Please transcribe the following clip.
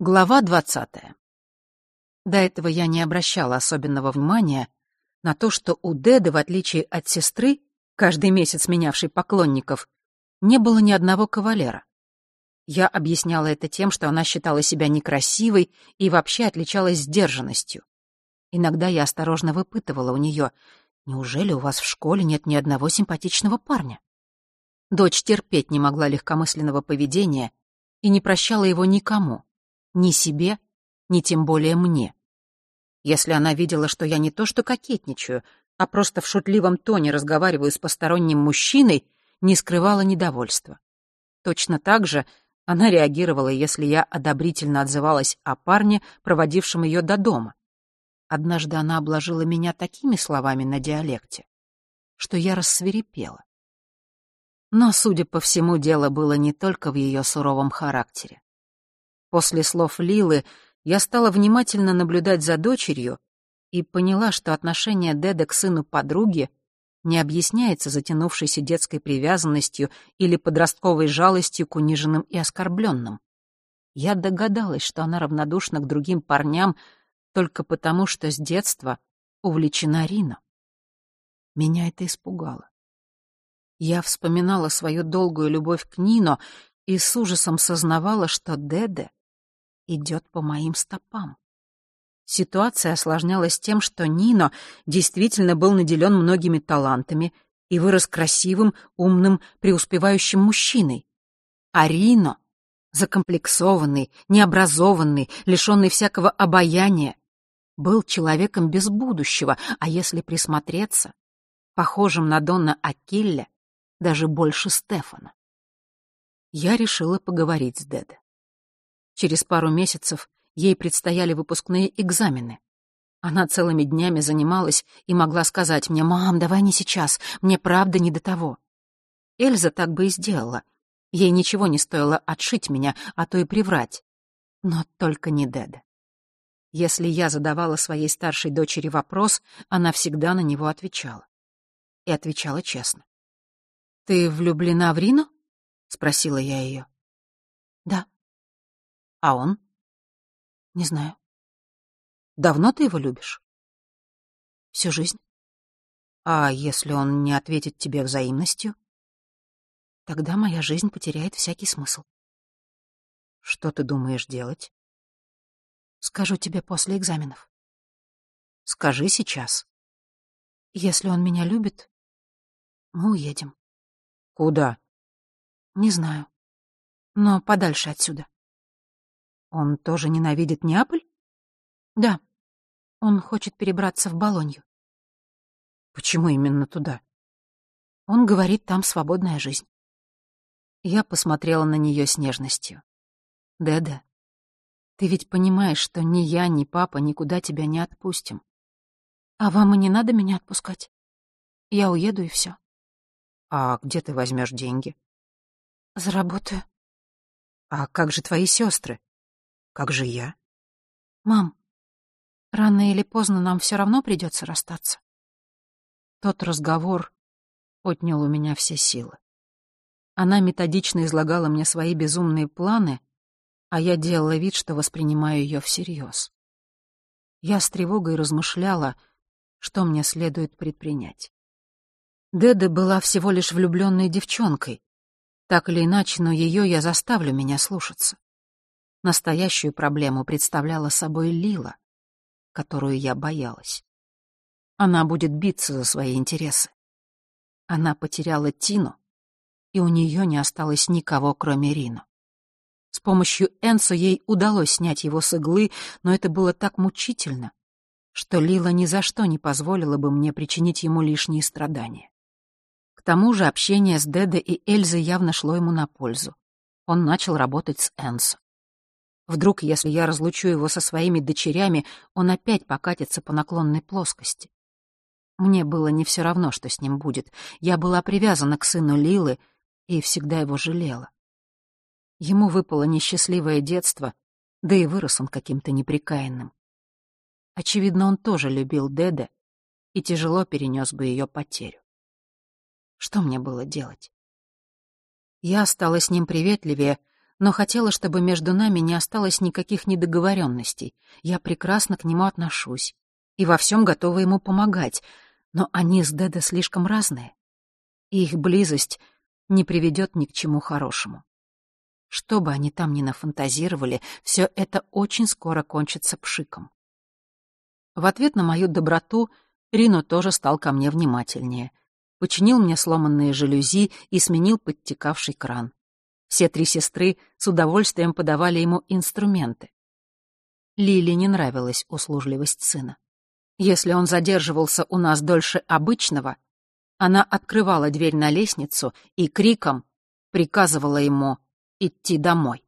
Глава двадцатая. До этого я не обращала особенного внимания на то, что у Деды, в отличие от сестры, каждый месяц менявшей поклонников, не было ни одного кавалера. Я объясняла это тем, что она считала себя некрасивой и вообще отличалась сдержанностью. Иногда я осторожно выпытывала у нее, «Неужели у вас в школе нет ни одного симпатичного парня?» Дочь терпеть не могла легкомысленного поведения и не прощала его никому, ни себе, ни тем более мне. Если она видела, что я не то что кокетничаю, а просто в шутливом тоне разговариваю с посторонним мужчиной, не скрывала недовольства. Точно так же она реагировала, если я одобрительно отзывалась о парне, проводившем ее до дома. Однажды она обложила меня такими словами на диалекте, что я рассверепела. Но, судя по всему, дело было не только в ее суровом характере. После слов Лилы я стала внимательно наблюдать за дочерью и поняла, что отношение Деда к сыну подруги не объясняется затянувшейся детской привязанностью или подростковой жалостью к униженным и оскорбленным. Я догадалась, что она равнодушна к другим парням только потому, что с детства увлечена Рина. Меня это испугало. Я вспоминала свою долгую любовь к Нино и с ужасом сознавала, что Деде идет по моим стопам. Ситуация осложнялась тем, что Нино действительно был наделен многими талантами и вырос красивым, умным, преуспевающим мужчиной. А Рино, закомплексованный, необразованный, лишенный всякого обаяния, был человеком без будущего, а если присмотреться, похожим на Донна Акилля, даже больше Стефана. Я решила поговорить с Деде. Через пару месяцев ей предстояли выпускные экзамены. Она целыми днями занималась и могла сказать мне, «Мам, давай не сейчас, мне правда не до того». Эльза так бы и сделала. Ей ничего не стоило отшить меня, а то и приврать. Но только не Деда. Если я задавала своей старшей дочери вопрос, она всегда на него отвечала. И отвечала честно. «Ты влюблена в Рину?» — спросила я ее. «Да», а он? Не знаю. Давно ты его любишь? Всю жизнь. А если он не ответит тебе взаимностью? Тогда моя жизнь потеряет всякий смысл. Что ты думаешь делать? Скажу тебе после экзаменов. Скажи сейчас. Если он меня любит, мы уедем. Куда? Не знаю. Но подальше отсюда. Он тоже ненавидит Неаполь? Да. Он хочет перебраться в Болонью. Почему именно туда? Он говорит, там свободная жизнь. Я посмотрела на нее с нежностью. Деда, ты ведь понимаешь, что ни я, ни папа никуда тебя не отпустим. А вам и не надо меня отпускать. Я уеду и все. А где ты возьмешь деньги? Заработаю. А как же твои сестры? Как же я? Мам, рано или поздно нам все равно придется расстаться. Тот разговор отнял у меня все силы. Она методично излагала мне свои безумные планы, а я делала вид, что воспринимаю ее всерьез. Я с тревогой размышляла, что мне следует предпринять. Деда была всего лишь влюбленной девчонкой. Так или иначе, но ее я заставлю меня слушаться. Настоящую проблему представляла собой Лила, которую я боялась. Она будет биться за свои интересы. Она потеряла Тину, и у нее не осталось никого, кроме Рину. С помощью Энсо ей удалось снять его с иглы, но это было так мучительно, что Лила ни за что не позволила бы мне причинить ему лишние страдания. К тому же общение с Дедо и Эльзой явно шло ему на пользу. Он начал работать с Энсо. Вдруг, если я разлучу его со своими дочерями, он опять покатится по наклонной плоскости. Мне было не все равно, что с ним будет. Я была привязана к сыну Лилы и всегда его жалела. Ему выпало несчастливое детство, да и вырос он каким-то неприкаянным. Очевидно, он тоже любил Деде и тяжело перенес бы ее потерю. Что мне было делать? Я стала с ним приветливее, но хотела, чтобы между нами не осталось никаких недоговоренностей. Я прекрасно к нему отношусь и во всем готова ему помогать, но они с Дедо слишком разные, и их близость не приведет ни к чему хорошему. Что бы они там ни нафантазировали, все это очень скоро кончится пшиком. В ответ на мою доброту Рино тоже стал ко мне внимательнее. Починил мне сломанные жалюзи и сменил подтекавший кран. Все три сестры с удовольствием подавали ему инструменты. Лили не нравилась услужливость сына. Если он задерживался у нас дольше обычного, она открывала дверь на лестницу и криком приказывала ему идти домой.